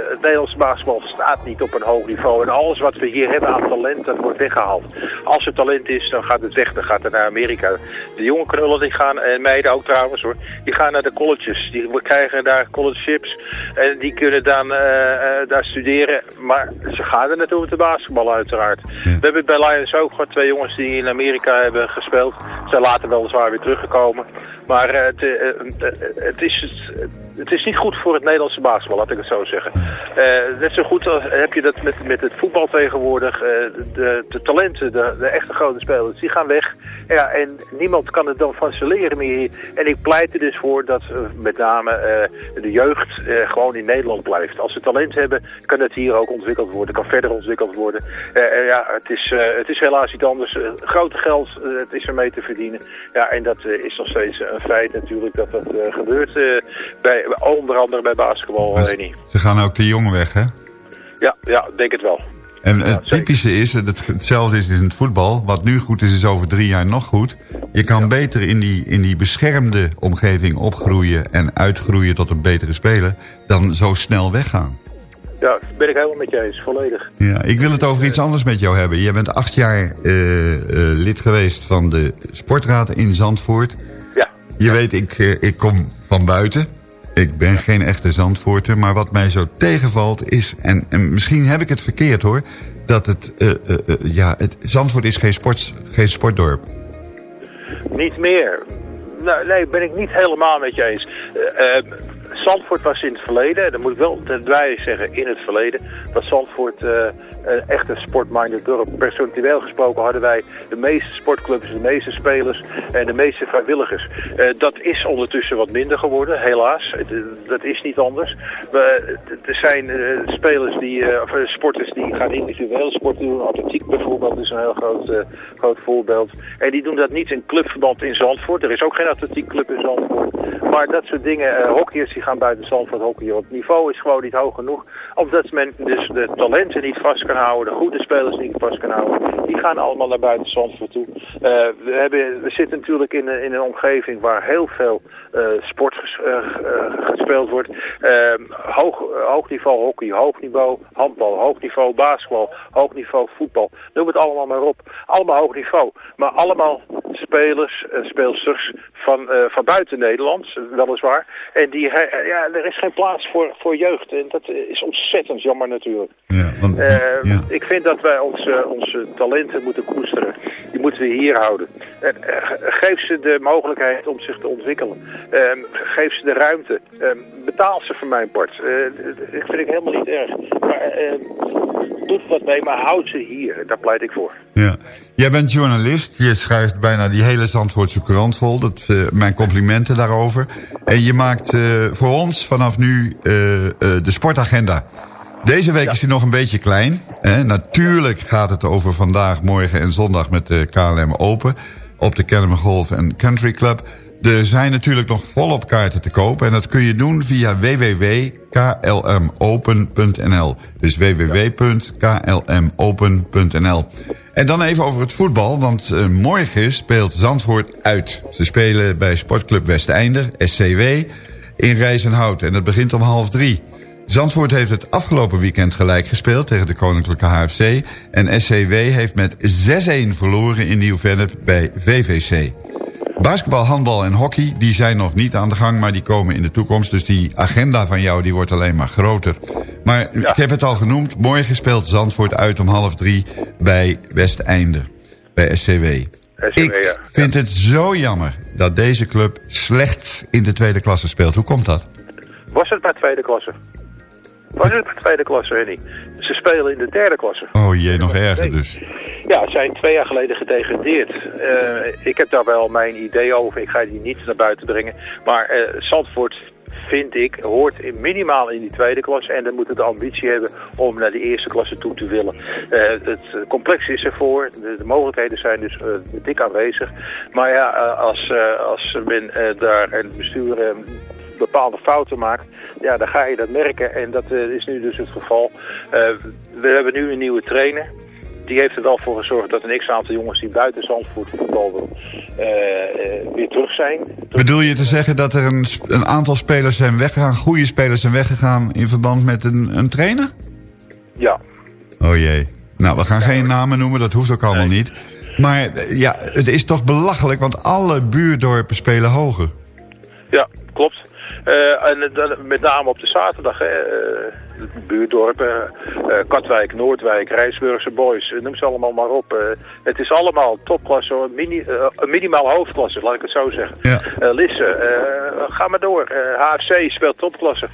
Speaker 8: het Nederlandse basketbal staat niet op een hoog niveau. En alles wat we hier hebben aan talent, dat wordt weggehaald. Als er talent is, dan gaat het weg, dan gaat het naar Amerika. De jonge knullen die gaan, en meiden ook trouwens hoor, die gaan naar de colleges. Die krijgen daar collegeships en die kunnen dan daar studeren. Maar ze gaan er naartoe met de basketbal uiteraard. We hebben bij Lions ook gehad twee jongens die in Amerika hebben gespeeld. Ze zijn later weliswaar weer teruggekomen. Maar het, het is... Het, het is niet goed voor het Nederlandse basketbal, laat ik het zo zeggen. Uh, net zo goed als heb je dat met, met het voetbal tegenwoordig. Uh, de, de, talenten, de, de, echte grote spelers, die gaan weg. Ja, en niemand kan het dan van ze leren meer. En ik pleit er dus voor dat met name de jeugd gewoon in Nederland blijft. Als ze talent hebben, kan het hier ook ontwikkeld worden, kan verder ontwikkeld worden. ja, het is, het is helaas niet anders. grote geld, het is ermee te verdienen. Ja, en dat is nog steeds een feit natuurlijk dat dat gebeurt bij onder andere bij basketbal niet.
Speaker 6: Ze gaan ook de jongen weg, hè?
Speaker 8: Ja, ja, denk het wel.
Speaker 6: En het typische is, het, hetzelfde is in het voetbal. Wat nu goed is, is over drie jaar nog goed. Je kan ja. beter in die, in die beschermde omgeving opgroeien... en uitgroeien tot een betere speler... dan zo snel weggaan.
Speaker 8: Ja, ben ik helemaal met je eens, volledig.
Speaker 6: Ja, ik wil het over iets anders met jou hebben. Jij bent acht jaar uh, uh, lid geweest van de sportraad in Zandvoort.
Speaker 8: Ja.
Speaker 6: Je weet, ik, uh, ik kom van buiten. Ik ben geen echte Zandvoorter, maar wat mij zo tegenvalt is... en, en misschien heb ik het verkeerd hoor... dat het, uh, uh, uh, ja, het Zandvoort is geen, sport, geen sportdorp.
Speaker 8: Niet meer. Nou, nee, ben ik niet helemaal met je eens. Zandvoort was in het verleden, dat moet ik wel erbij zeggen, in het verleden... dat Zandvoort een echte sportminded dorp. Percentueel gesproken hadden wij de meeste sportclubs, de meeste spelers en de meeste vrijwilligers. Uh, dat is ondertussen wat minder geworden, helaas. dat is niet anders. We, er zijn spelers die, of sporters die gaan individueel sport doen. Atletiek bijvoorbeeld is een heel groot, groot voorbeeld. En die doen dat niet in clubverband in Zandvoort. Er is ook geen atletiekclub in Zandvoort. Maar dat soort dingen, hockeyers die gaan buiten Zandvoort hockeyen. Het niveau is gewoon niet hoog genoeg. Omdat men dus de talenten niet vast kan houden, de goede spelers niet vast kan houden, die gaan allemaal naar buiten Zandvoort toe. Uh, we, hebben, we zitten natuurlijk in, in een omgeving waar heel veel uh, sport uh, gespeeld wordt. Ehm, hoog, hoog niveau hockey, hoog niveau handbal, hoog niveau basketbal, hoog niveau voetbal. Noem het allemaal maar op. Allemaal hoog niveau. Maar allemaal spelers en speelsters van, van buiten Nederland, weliswaar. En die, ja, er is geen plaats voor, voor jeugd. En dat is ontzettend jammer natuurlijk.
Speaker 6: Ja, want,
Speaker 8: ja. Ik vind dat wij onze, onze talenten moeten koesteren. Die moeten we hier houden. En, geef ze de mogelijkheid om zich te ontwikkelen. Um, geef ze de ruimte. Um, betaal ze voor mijn part. Dat vind ik helemaal niet erg. Maar uh, doe wat mee, maar houd ze hier. Daar pleit ik voor.
Speaker 6: Ja. Jij bent journalist. Je schrijft bijna die hele Zandvoortse krant vol. Dat, uh, mijn complimenten daarover. En je maakt voor ons vanaf nu de sportagenda. Deze week ja. is hij nog een beetje klein. Hè? Natuurlijk gaat het over vandaag, morgen en zondag met de KLM Open. Op de Kennemer Golf Country Club. Er zijn natuurlijk nog volop kaarten te kopen. En dat kun je doen via www.klmopen.nl. Dus www.klmopen.nl. En dan even over het voetbal, want uh, morgen speelt Zandvoort uit. Ze spelen bij Sportclub Westeinder, SCW, in Rijzenhout. En dat begint om half drie. Zandvoort heeft het afgelopen weekend gelijk gespeeld tegen de Koninklijke HFC. En SCW heeft met 6-1 verloren in Nieuw-Vennep bij VVC. Basketbal, handbal en hockey die zijn nog niet aan de gang... maar die komen in de toekomst. Dus die agenda van jou die wordt alleen maar groter. Maar ik heb het al genoemd. Morgen speelt Zandvoort uit om half drie bij Westeinde. Bij SCW. ik vind het zo jammer dat deze club slecht in de tweede klasse speelt. Hoe komt dat?
Speaker 8: Was het maar tweede klasse? Was het maar tweede klasse, Henny? Ze spelen in de derde klasse.
Speaker 6: Oh jee, nog erger dus.
Speaker 8: Ja, ze zijn twee jaar geleden gedegradeerd. Eh, ik heb daar wel mijn idee over. Ik ga die niet naar buiten brengen. Maar eh Zandvoort vind ik, hoort in- minimaal in die tweede klasse. En dan moeten de ambitie hebben om naar de eerste klasse toe te willen. Eh, het complex is ervoor. De, de mogelijkheden zijn dus eh, dik aanwezig. Maar ja, als, eh, als men daar en het bestuur bepaalde fouten maakt, ja, dan ga je dat merken. En dat is nu dus het geval. We hebben nu een nieuwe trainer. Die heeft er wel voor gezorgd dat een x-aantal jongens die buiten Zandvoort voetbalden eh, weer terug zijn.
Speaker 6: Bedoel je te zeggen dat er een, een aantal spelers zijn weggegaan... goede spelers zijn weggegaan in verband met een, een trainer?
Speaker 8: Ja.
Speaker 6: Oh jee. Nou, we gaan geen namen noemen, dat hoeft ook allemaal niet. Maar eh, ja, het is toch belachelijk, want alle buurdorpen spelen hoger.
Speaker 8: Ja, klopt. Eh, en met name op de zaterdag, hè, eh, buurdorpen, eh, Katwijk, Noordwijk, Rijsburgse Boys, noem ze allemaal maar op. Het is allemaal topklasse, mini, minimaal hoofdklasse, laat ik het zo zeggen.
Speaker 6: Ja.
Speaker 8: Lisse, ga maar door. HFC speelt topklasse.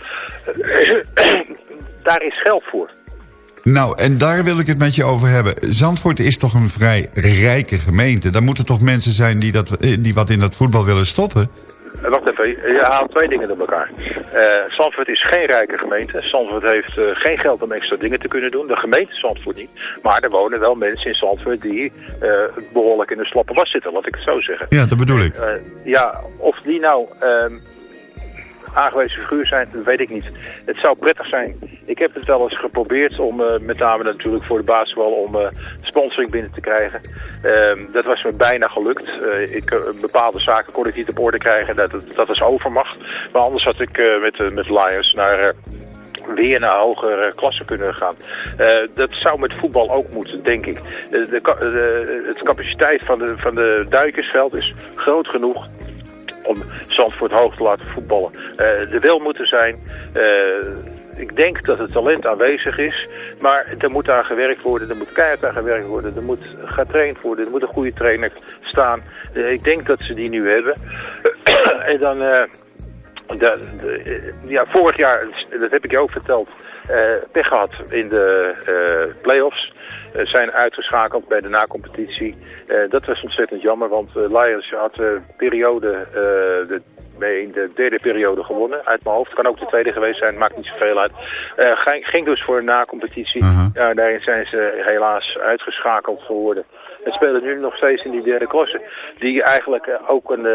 Speaker 8: Daar is geld voor.
Speaker 6: Nou, en daar wil ik het met je over hebben. Zandvoort is toch een vrij rijke gemeente. Daar moeten toch mensen zijn die, dat, die wat in dat voetbal willen stoppen?
Speaker 8: Eh, Wacht even, je haalt twee dingen door elkaar. Eh Zandvoort is geen rijke gemeente. Zandvoort heeft eh, geen geld om extra dingen te kunnen doen. De gemeente Zandvoort niet. Maar er wonen wel mensen in Zandvoort die eh, behoorlijk in de slappe was zitten, laat ik het zo zeggen.
Speaker 6: Ja, dat bedoel ik.
Speaker 8: Ja, of die nou ehm, aangewezen figuur zijn, dat weet ik niet. Het zou prettig zijn. Ik heb het wel eens geprobeerd om, eh, met name natuurlijk voor de basketbal, om eh, sponsoring binnen te krijgen. Ehm, dat was me bijna gelukt. Eh, ik, bepaalde zaken kon ik niet op orde krijgen. Dat, dat, is overmacht. Maar anders had ik met, met Lions naar... weer naar hogere klassen kunnen gaan. Dat zou met voetbal ook moeten, denk ik. De, de, capaciteit van de, van de duikersveld is groot genoeg om Zandvoort hoog te laten voetballen. Eh er wil moeten zijn. Eh, ik denk dat het talent aanwezig is, maar er moet aan gewerkt worden, er moet keihard aan gewerkt worden, er moet getraind worden, er moet een goede trainer staan. Eh, ik denk dat ze die nu hebben. en dan, de, de- ja, vorig jaar, dat heb ik je ook verteld, eh pech gehad in de eh play-offs. Eh, zijn uitgeschakeld bij de nacompetitie. Dat was ontzettend jammer, want Lions had de periode, de, in de derde periode gewonnen. Uit mijn hoofd, kan ook de tweede geweest zijn, maakt niet zoveel uit. Ging, ging dus voor een nacompetitie. Ja, daarin zijn ze helaas uitgeschakeld geworden. En spelen nu nog steeds in die derde klasse. Die eigenlijk ook een...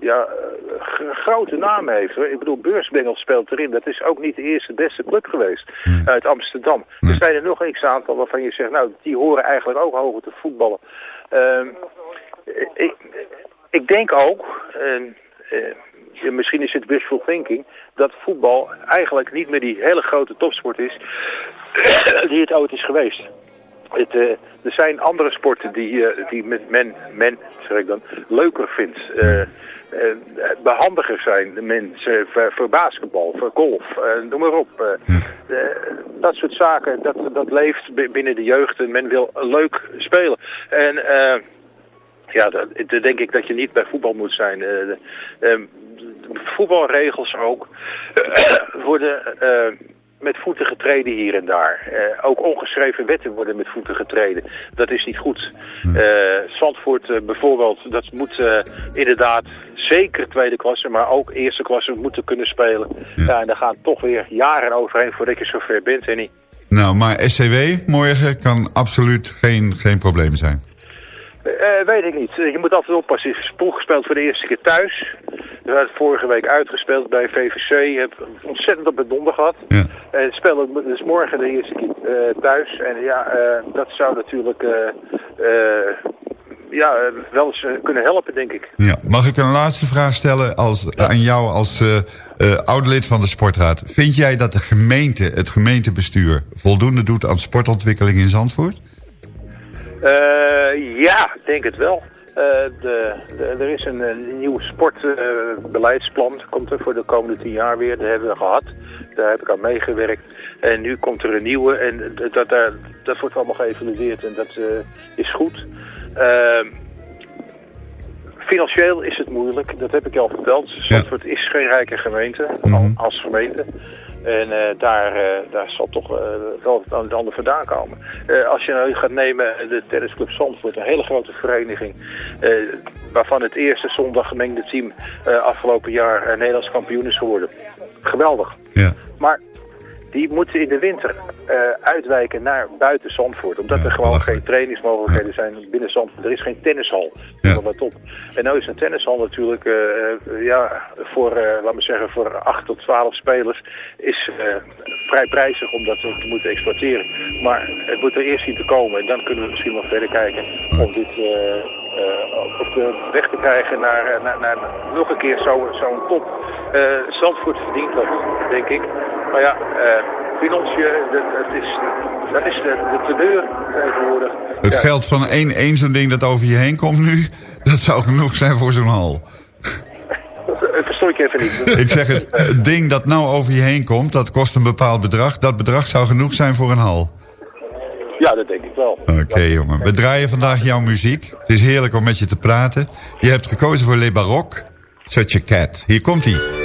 Speaker 8: ja, eh, grote naam heeft. Ik bedoel, Beursbengel speelt erin. Dat is ook niet de eerste beste club geweest uit Amsterdam. Er zijn er nog een x-aantal waarvan je zegt, nou, die horen eigenlijk ook hoger te voetballen. Ehm, ik, ik denk ook, en, eh, misschien is het wishful thinking, dat voetbal eigenlijk niet meer die hele grote topsport is die het ooit is geweest. Het, eh, er zijn andere sporten die, eh, die men, men zeg ik dan, leuker vindt. eh, behandiger zijn de mensen voor, voor basketbal, voor golf, noem maar op. Eh, dat soort zaken, dat, dat leeft bi- binnen de jeugd en men wil leuk spelen. En ja, dat, dat denk ik dat je niet bij voetbal moet zijn. Eh, ehm, voetbalregels ook worden met voeten getreden hier en daar. Eh, ook ongeschreven wetten worden met voeten getreden. Dat is niet goed. Eh Zandvoort eh, bijvoorbeeld, dat moet inderdaad zeker tweede klasse, maar ook eerste klasse moeten kunnen spelen. Ja, en daar gaan toch weer jaren overheen voordat je zover bent, en niet.
Speaker 6: Nou, maar SCW morgen kan absoluut geen, geen probleem zijn.
Speaker 8: Eh, weet ik niet. Je moet altijd oppassen. Pool gespeeld voor de eerste keer thuis. We hebben het vorige week uitgespeeld bij VVC. Je hebt ontzettend op het donder gehad.
Speaker 6: Ja.
Speaker 8: En het spelen dus morgen de eerste keer eh, thuis. En ja, eh, dat zou natuurlijk ja, wel eens kunnen helpen, denk ik.
Speaker 6: Ja. Mag ik een laatste vraag stellen als, aan jou als oud-lid van de sportraad? Vind jij dat de gemeente, het gemeentebestuur... voldoende doet aan sportontwikkeling in Zandvoort?
Speaker 8: Eh, ja, ik denk het wel. Eh, de, de- er is een, eh, nieuw sportbeleidsplan, komt er voor de komende tien jaar weer. Dat hebben we gehad. Daar heb ik aan meegewerkt. En nu komt er een nieuwe en dat, dat, wordt allemaal geëvalueerd en dat eh, is goed. Ehm, Financieel is het moeilijk, dat heb ik al verteld. Zandvoort is geen rijke gemeente, al- als gemeente. En eh, daar, eh, daar zal toch eh, wel het een en ander vandaan komen. Als je nou gaat nemen, de tennisclub Zandvoort, een hele grote vereniging... waarvan het eerste zondag gemengde team afgelopen jaar Nederlands kampioen is geworden. Geweldig.
Speaker 6: Ja.
Speaker 8: Maar die moeten in de winter eh, uitwijken naar buiten Zandvoort. Omdat er gewoon geen trainingsmogelijkheden zijn binnen Zandvoort. Er is geen tennishal. Ja. Let op. En nou is een tennishal natuurlijk, eh, eh, ja, voor, eh laat me zeggen, voor 8 tot 12 spelers is eh, vrij prijzig om dat te moeten exporteren. Maar het moet er eerst zien te komen. En dan kunnen we misschien wel verder kijken om dit eh, eh, op de weg te krijgen naar, eh, naar, naar nog een keer zo'n zo'n top. Eh Zandvoort verdient dat, denk ik. Maar ja, eh financiën, dat, dat is, dat is de, de teneur tegenwoordig.
Speaker 6: Het
Speaker 8: Ja.
Speaker 6: geld van één, één zo'n ding dat over je heen komt nu... dat zou genoeg zijn voor zo'n hal.
Speaker 8: Verstond ik even niet.
Speaker 6: Ik zeg het, het ding dat nou over je heen komt... dat kost een bepaald bedrag. Dat bedrag zou genoeg zijn voor een hal.
Speaker 8: Ja, dat denk ik wel.
Speaker 6: Oké jongen, we draaien vandaag jouw muziek. Het is heerlijk om met je te praten. Je hebt gekozen voor Le Baroque, Such a Cat. Hier komt hij.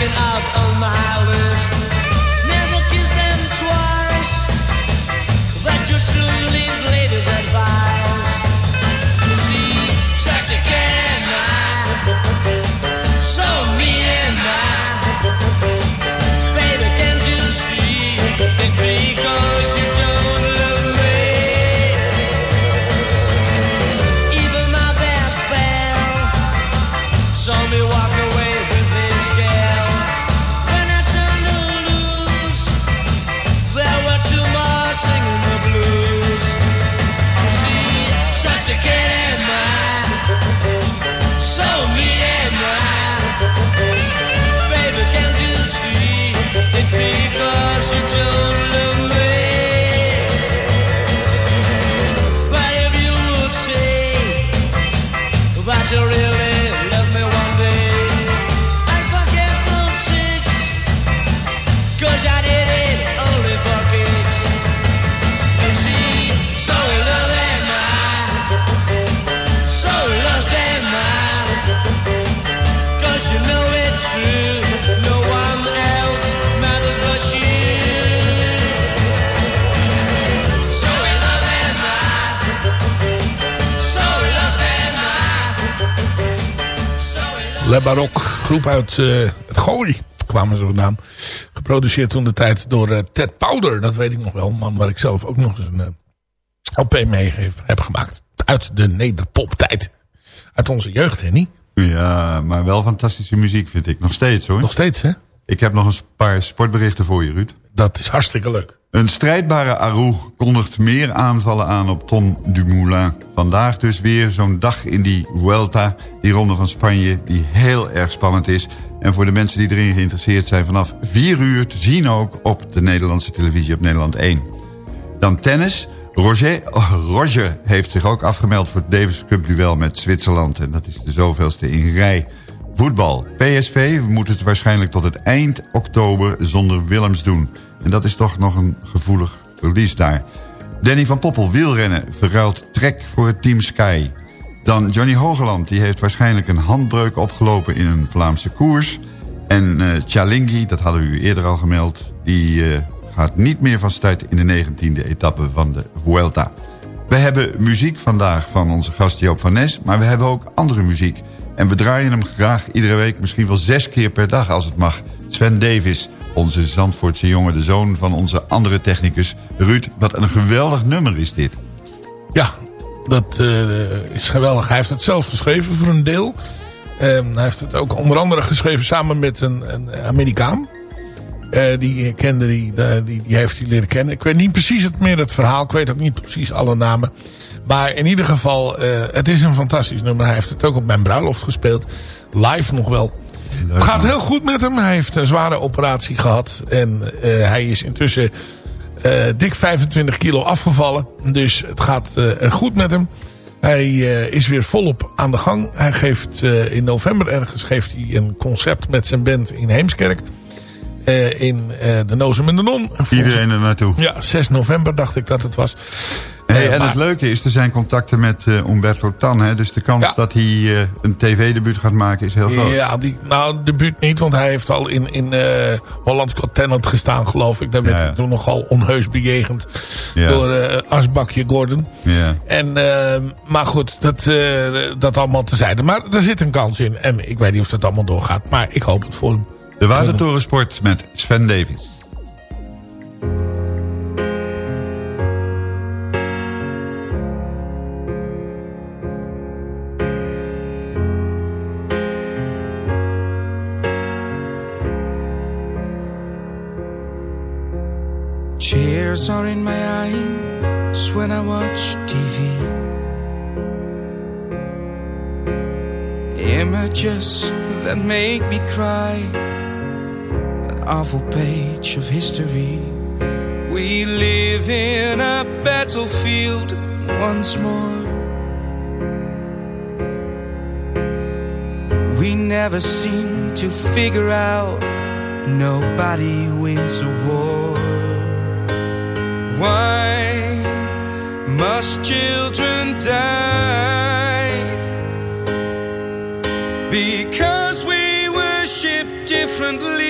Speaker 7: taken out of my list.
Speaker 5: Le Baroque, groep uit eh, het Gooi kwamen ze vandaan. Geproduceerd toen de tijd door eh, Ted Powder, dat weet ik nog wel. Een man waar ik zelf ook nog eens een eh, LP mee heb, heb gemaakt. Uit de nederpoptijd. Uit onze jeugd, hè, niet?
Speaker 6: Ja, maar wel fantastische muziek vind ik. Nog steeds hoor.
Speaker 5: Nog steeds, hè?
Speaker 6: Ik heb nog een paar sportberichten voor je, Ruud.
Speaker 5: Dat is hartstikke leuk.
Speaker 6: Een strijdbare Arou kondigt meer aanvallen aan op Tom Dumoulin. Vandaag dus weer zo'n dag in die Vuelta, die ronde van Spanje... die heel erg spannend is. En voor de mensen die erin geïnteresseerd zijn... vanaf 4 uur te zien ook op de Nederlandse televisie op Nederland 1. Dan tennis. Roger, oh, Roger heeft zich ook afgemeld voor het Davis Cup duel met Zwitserland. En dat is de zoveelste in rij. Voetbal. PSV moet het waarschijnlijk tot het eind oktober zonder Willems doen. En dat is toch nog een gevoelig verlies daar. Danny van Poppel, wielrennen, verruilt trek voor het Team Sky. Dan Johnny Hogeland, die heeft waarschijnlijk een handbreuk opgelopen in een Vlaamse koers. En uh, Chalingi, dat hadden we u eerder al gemeld... die uh, gaat niet meer van start in de 19e etappe van de Vuelta. We hebben muziek vandaag van onze gast Joop van Nes... maar we hebben ook andere muziek. En we draaien hem graag iedere week, misschien wel zes keer per dag als het mag. Sven Davis, onze Zandvoortse jongen, de zoon van onze andere technicus. Ruud, wat een geweldig nummer is dit.
Speaker 5: Ja, dat uh, is geweldig. Hij heeft het zelf geschreven voor een deel. Um, hij heeft het ook onder andere geschreven samen met een, een Amerikaan. Uh, die kende die, die, die heeft hij leren kennen. Ik weet niet precies het meer het verhaal. Ik weet ook niet precies alle namen. Maar in ieder geval, uh, het is een fantastisch nummer. Hij heeft het ook op mijn bruiloft gespeeld. Live nog wel. Het gaat heel goed met hem. Hij heeft een zware operatie gehad. En uh, hij is intussen dik 25 kilo afgevallen. Dus het gaat goed met hem. Hij is weer volop aan de gang. Hij geeft in november ergens geeft hij een concert met zijn band in Heemskerk. In de Nozem en de Non.
Speaker 6: Iedereen er naartoe.
Speaker 5: Ja, 6 november dacht ik dat het was.
Speaker 6: Hey, en maar, het leuke is, er zijn contacten met Umberto Tan. Hè? Dus de kans ja. dat hij een tv-debuut gaat maken is heel groot.
Speaker 5: Ja, die, nou, debuut niet. Want hij heeft al in, in Hollands Got Talent gestaan, geloof ik. Daar werd ja, hij toen nogal onheus bejegend door Asbakje Gordon. En, maar goed, dat, dat allemaal tezijde. Maar er zit een kans in. En ik weet niet of dat allemaal doorgaat. Maar ik hoop het voor hem.
Speaker 6: De Watertorensport met Sven Davis.
Speaker 10: Tears are in my eyes when I watch TV. Images that make me cry. Awful page of history. We live in a battlefield once more. We never seem to figure out nobody wins a war. Why must children die? Because we worship differently.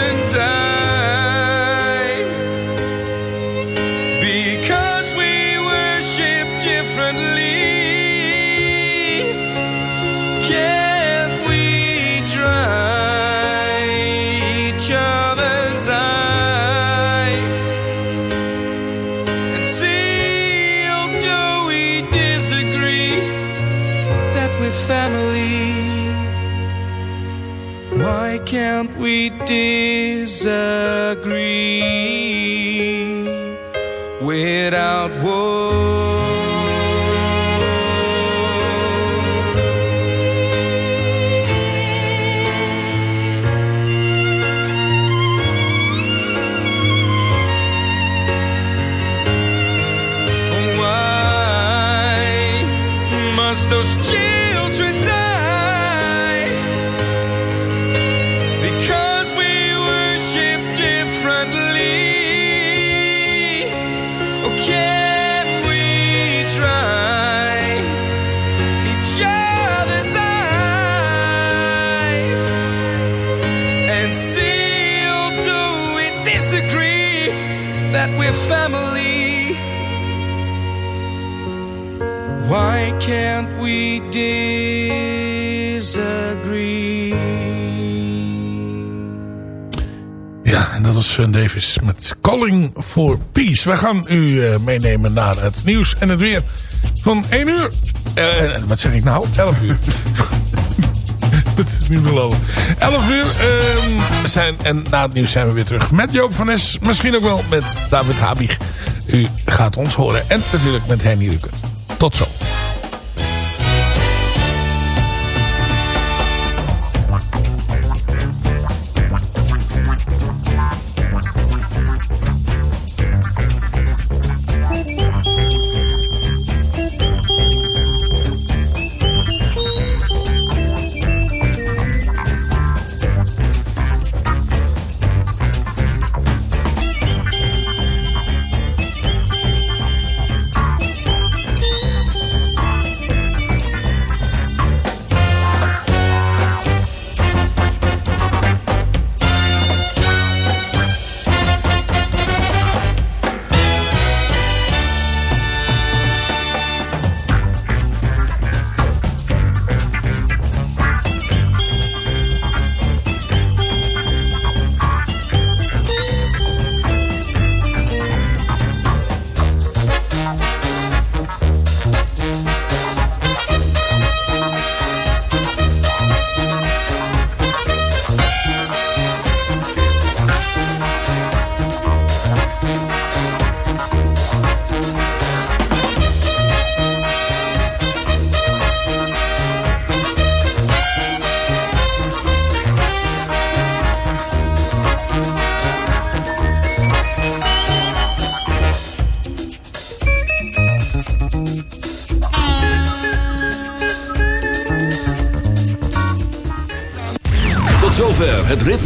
Speaker 10: can't we
Speaker 5: was Sven Davis met Calling for Peace. Wij gaan u uh, meenemen naar het nieuws en het weer van 1 uur. Uh, wat zeg ik nou? 11 uur. dat is niet beloven. 11 uur. Uh, zijn, en na het nieuws zijn we weer terug met Joop van Nes. Misschien ook wel met David Habig. U gaat ons horen. En natuurlijk met Henny Ruker. Tot zo.